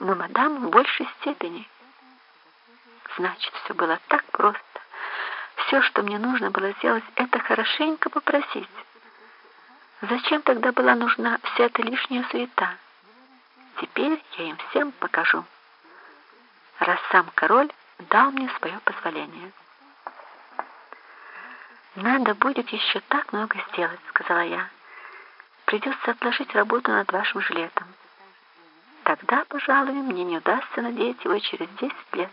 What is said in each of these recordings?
но мадам в большей степени. Значит, все было так просто. Все, что мне нужно было сделать, это хорошенько попросить. Зачем тогда была нужна вся эта лишняя суета? Теперь я им всем покажу. Раз сам король дал мне свое позволение. «Надо будет еще так много сделать», — сказала я. «Придется отложить работу над вашим жилетом. Тогда, пожалуй, мне не удастся надеть его через десять лет».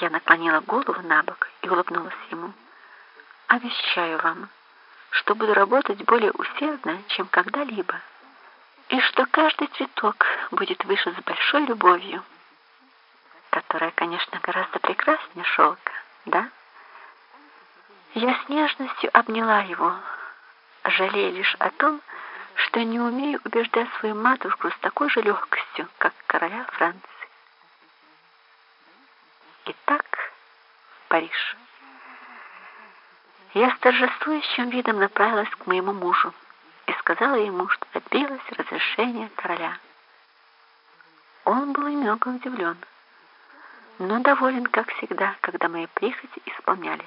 Я наклонила голову на бок и улыбнулась ему. «Обещаю вам, что буду работать более усердно, чем когда-либо, и что каждый цветок будет вышит с большой любовью, которая, конечно, гораздо прекраснее шелка, да?» Я с нежностью обняла его, жалея лишь о том, не умею убеждать свою матушку с такой же легкостью, как короля Франции. Итак, Париж. Я с торжествующим видом направилась к моему мужу и сказала ему, что добилась разрешения короля. Он был немного удивлен, но доволен, как всегда, когда мои прихоти исполнялись.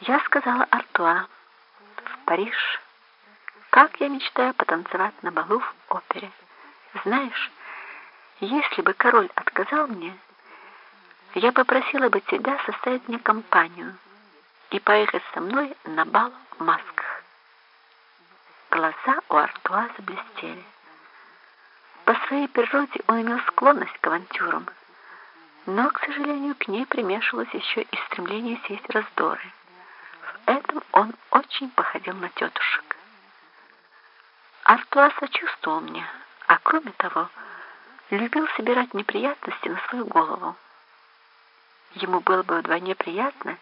Я сказала Артуа в Париж. Как я мечтаю потанцевать на балу в опере. Знаешь, если бы король отказал мне, я попросила бы тебя составить мне компанию и поехать со мной на бал в масках. Глаза у Артуа заблестели. По своей природе он имел склонность к авантюрам, но, к сожалению, к ней примешивалось еще и стремление сесть раздоры этом он очень походил на тетушек. Артуа сочувствовал мне, а кроме того, любил собирать неприятности на свою голову. Ему было бы вдвойне приятно,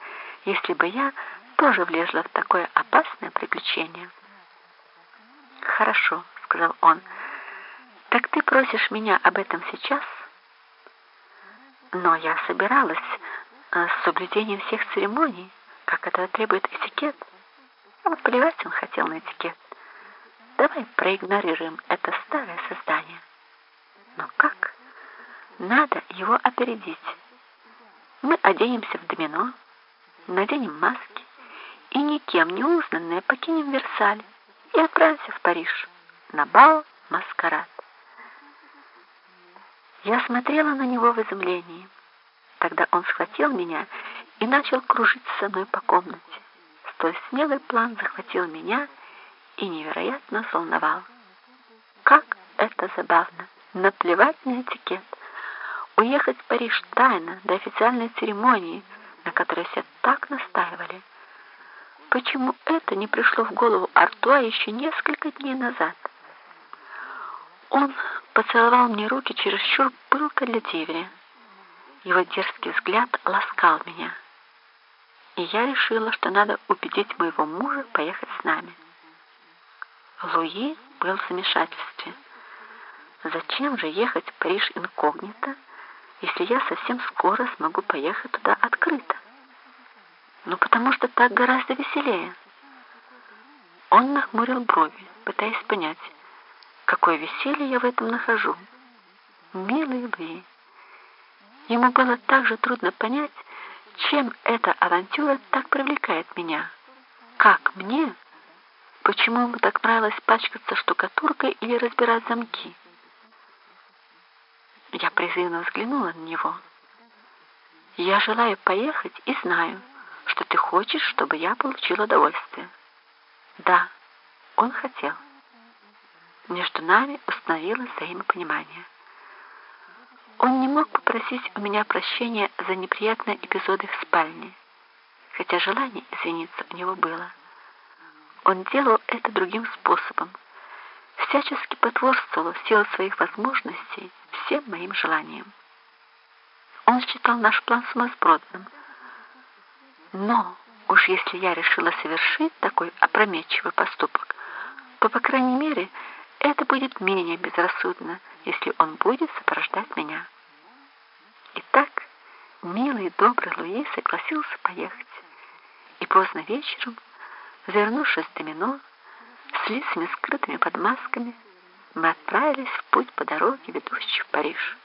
если бы я тоже влезла в такое опасное приключение. «Хорошо», — сказал он, — «так ты просишь меня об этом сейчас?» «Но я собиралась э, с соблюдением всех церемоний» как это требует этикет. А плевать он хотел на этикет. Давай проигнорируем это старое создание. Но как? Надо его опередить. Мы оденемся в домино, наденем маски и никем не узнанные покинем Версаль и отправимся в Париж на бал маскарад. Я смотрела на него в изумлении. Тогда он схватил меня и начал кружиться со мной по комнате. Столь смелый план захватил меня и невероятно взволновал. Как это забавно! Наплевать на этикет. Уехать в Париж тайно до официальной церемонии, на которой все так настаивали. Почему это не пришло в голову Артуа еще несколько дней назад? Он поцеловал мне руки чересчур пылко для Тиври. Его дерзкий взгляд ласкал меня и я решила, что надо убедить моего мужа поехать с нами. Луи был в замешательстве. Зачем же ехать в Париж инкогнито, если я совсем скоро смогу поехать туда открыто? Ну, потому что так гораздо веселее. Он нахмурил брови, пытаясь понять, какое веселье я в этом нахожу. Милый Луи. Ему было так же трудно понять, чем эта авантюра так привлекает меня? Как мне? Почему ему так нравилось пачкаться штукатуркой или разбирать замки? Я призывно взглянула на него. Я желаю поехать и знаю, что ты хочешь, чтобы я получил удовольствие. Да, он хотел. Между нами установилось взаимопонимание. Он не мог попросить у меня прощения за неприятные эпизоды в спальне, хотя желание извиниться у него было. Он делал это другим способом, всячески потворствовал в силу своих возможностей всем моим желаниям. Он считал наш план сумасбродным. Но уж если я решила совершить такой опрометчивый поступок, то, по крайней мере, это будет менее безрассудно, если он будет сопровождать меня. Итак, милый добрый Луи согласился поехать. И поздно вечером, завернувшись в домино, с лицами скрытыми под масками, мы отправились в путь по дороге, ведущей в Париж.